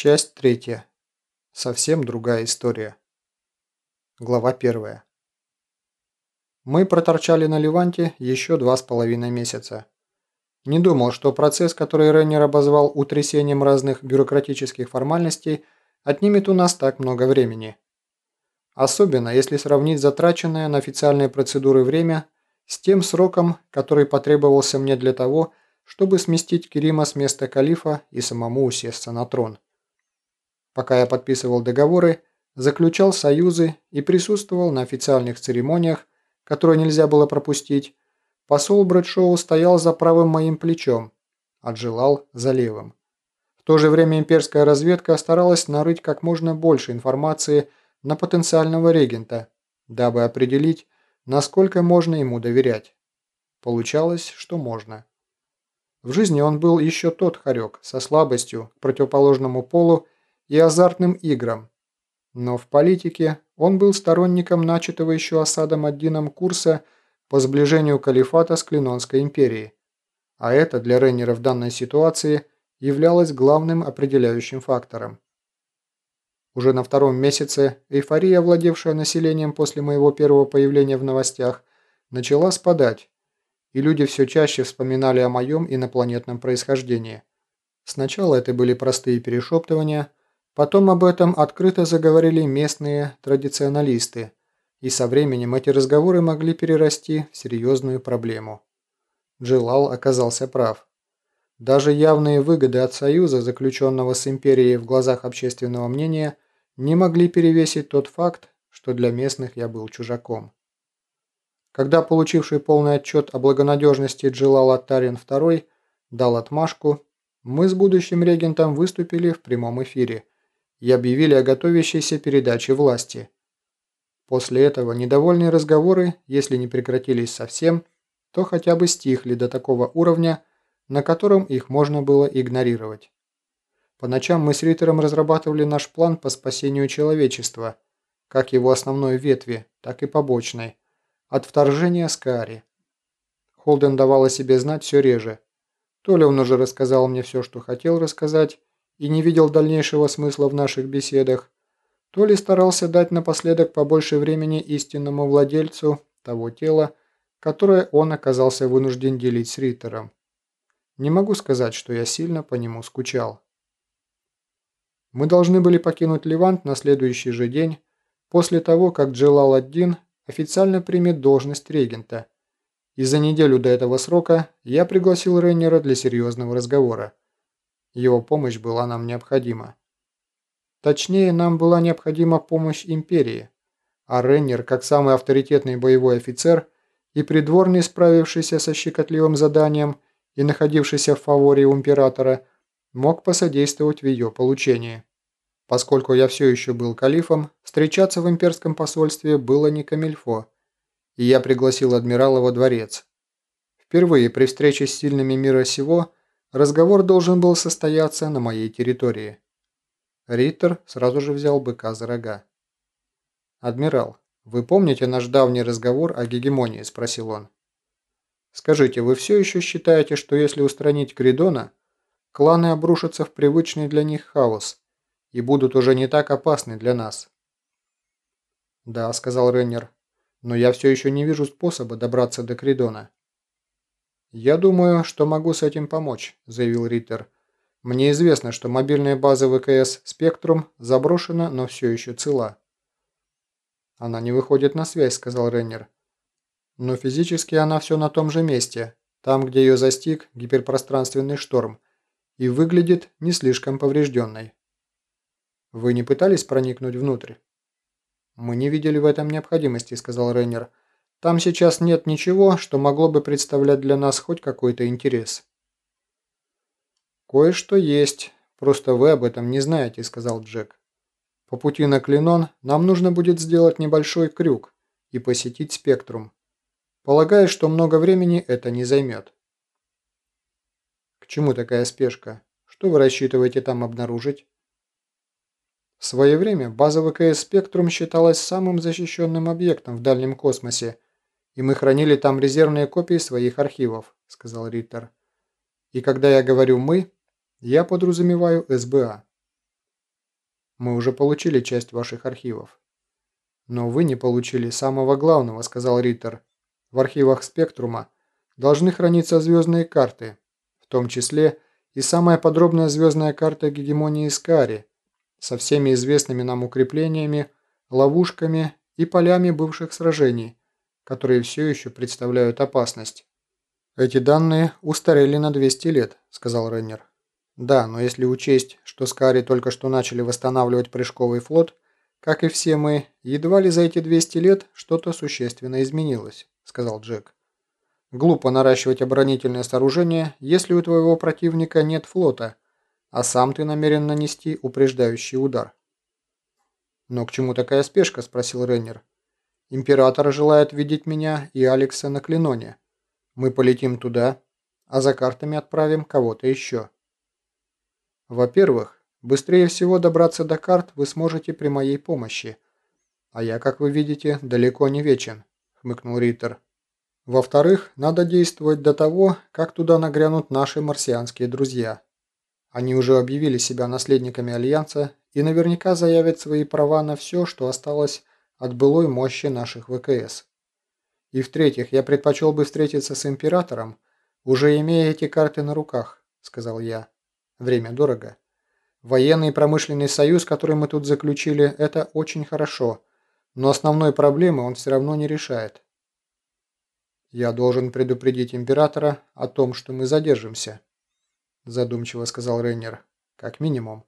Часть третья. Совсем другая история. Глава первая. Мы проторчали на Леванте еще два с половиной месяца. Не думал, что процесс, который Реннер обозвал утрясением разных бюрократических формальностей, отнимет у нас так много времени. Особенно, если сравнить затраченное на официальные процедуры время с тем сроком, который потребовался мне для того, чтобы сместить Керима с места калифа и самому усесться на трон. Пока я подписывал договоры, заключал союзы и присутствовал на официальных церемониях, которые нельзя было пропустить, посол Брэдшоу стоял за правым моим плечом, отжелал за левым. В то же время имперская разведка старалась нарыть как можно больше информации на потенциального регента, дабы определить, насколько можно ему доверять. Получалось, что можно. В жизни он был еще тот хорек, со слабостью к противоположному полу и азартным играм. Но в политике он был сторонником начатого еще Асадом Аддином курса по сближению калифата с Клинонской империей. А это для Рейнера в данной ситуации являлось главным определяющим фактором. Уже на втором месяце эйфория, владевшая населением после моего первого появления в новостях, начала спадать, и люди все чаще вспоминали о моем инопланетном происхождении. Сначала это были простые перешептывания – Потом об этом открыто заговорили местные традиционалисты, и со временем эти разговоры могли перерасти в серьезную проблему. Джилал оказался прав. Даже явные выгоды от союза, заключенного с империей в глазах общественного мнения, не могли перевесить тот факт, что для местных я был чужаком. Когда получивший полный отчет о благонадежности Джилал Аттарин II дал отмашку, мы с будущим регентом выступили в прямом эфире – и объявили о готовящейся передаче власти. После этого недовольные разговоры, если не прекратились совсем, то хотя бы стихли до такого уровня, на котором их можно было игнорировать. По ночам мы с Риттером разрабатывали наш план по спасению человечества, как его основной ветви, так и побочной, от вторжения Скари. Холден давал о себе знать все реже. То ли он уже рассказал мне все, что хотел рассказать, и не видел дальнейшего смысла в наших беседах, то ли старался дать напоследок побольше времени истинному владельцу того тела, которое он оказался вынужден делить с Риттером. Не могу сказать, что я сильно по нему скучал. Мы должны были покинуть Левант на следующий же день, после того, как Джелал-ад-Дин официально примет должность регента, и за неделю до этого срока я пригласил Рейнера для серьезного разговора. Его помощь была нам необходима. Точнее, нам была необходима помощь Империи, а Реннер, как самый авторитетный боевой офицер и придворный, справившийся со щекотливым заданием и находившийся в фаворе у Императора, мог посодействовать в ее получении. Поскольку я все еще был калифом, встречаться в имперском посольстве было не камильфо, и я пригласил адмирала во дворец. Впервые при встрече с сильными мира сего – Разговор должен был состояться на моей территории. Риттер сразу же взял быка за рога. «Адмирал, вы помните наш давний разговор о гегемонии?» – спросил он. «Скажите, вы все еще считаете, что если устранить Кридона, кланы обрушатся в привычный для них хаос и будут уже не так опасны для нас?» «Да», – сказал Реннер, – «но я все еще не вижу способа добраться до Кридона». «Я думаю, что могу с этим помочь», – заявил Риттер. «Мне известно, что мобильная база ВКС «Спектрум» заброшена, но все еще цела». «Она не выходит на связь», – сказал Реннер. «Но физически она все на том же месте, там, где ее застиг гиперпространственный шторм, и выглядит не слишком поврежденной». «Вы не пытались проникнуть внутрь?» «Мы не видели в этом необходимости», – сказал Реннер. Там сейчас нет ничего, что могло бы представлять для нас хоть какой-то интерес». «Кое-что есть, просто вы об этом не знаете», — сказал Джек. «По пути на Клинон нам нужно будет сделать небольшой крюк и посетить Спектрум. Полагаю, что много времени это не займет». «К чему такая спешка? Что вы рассчитываете там обнаружить?» В свое время база ВКС «Спектрум» считалась самым защищенным объектом в дальнем космосе и мы хранили там резервные копии своих архивов», – сказал Риттер. «И когда я говорю «мы», я подразумеваю СБА. Мы уже получили часть ваших архивов. Но вы не получили самого главного, сказал Риттер. В архивах Спектрума должны храниться звездные карты, в том числе и самая подробная звездная карта гегемонии Скари со всеми известными нам укреплениями, ловушками и полями бывших сражений, которые все еще представляют опасность. «Эти данные устарели на 200 лет», – сказал Реннер. «Да, но если учесть, что Скари только что начали восстанавливать прыжковый флот, как и все мы, едва ли за эти 200 лет что-то существенно изменилось», – сказал Джек. «Глупо наращивать оборонительное сооружение, если у твоего противника нет флота, а сам ты намерен нанести упреждающий удар». «Но к чему такая спешка?» – спросил Реннер. «Император желает видеть меня и Алекса на Клиноне». Мы полетим туда, а за картами отправим кого-то еще. Во-первых, быстрее всего добраться до карт вы сможете при моей помощи. А я, как вы видите, далеко не вечен, хмыкнул Риттер. Во-вторых, надо действовать до того, как туда нагрянут наши марсианские друзья. Они уже объявили себя наследниками Альянса и наверняка заявят свои права на все, что осталось от былой мощи наших ВКС. И в-третьих, я предпочел бы встретиться с императором, уже имея эти карты на руках, сказал я. Время дорого. Военный и промышленный союз, который мы тут заключили, это очень хорошо, но основной проблемы он все равно не решает. Я должен предупредить императора о том, что мы задержимся, задумчиво сказал Рейнер. Как минимум.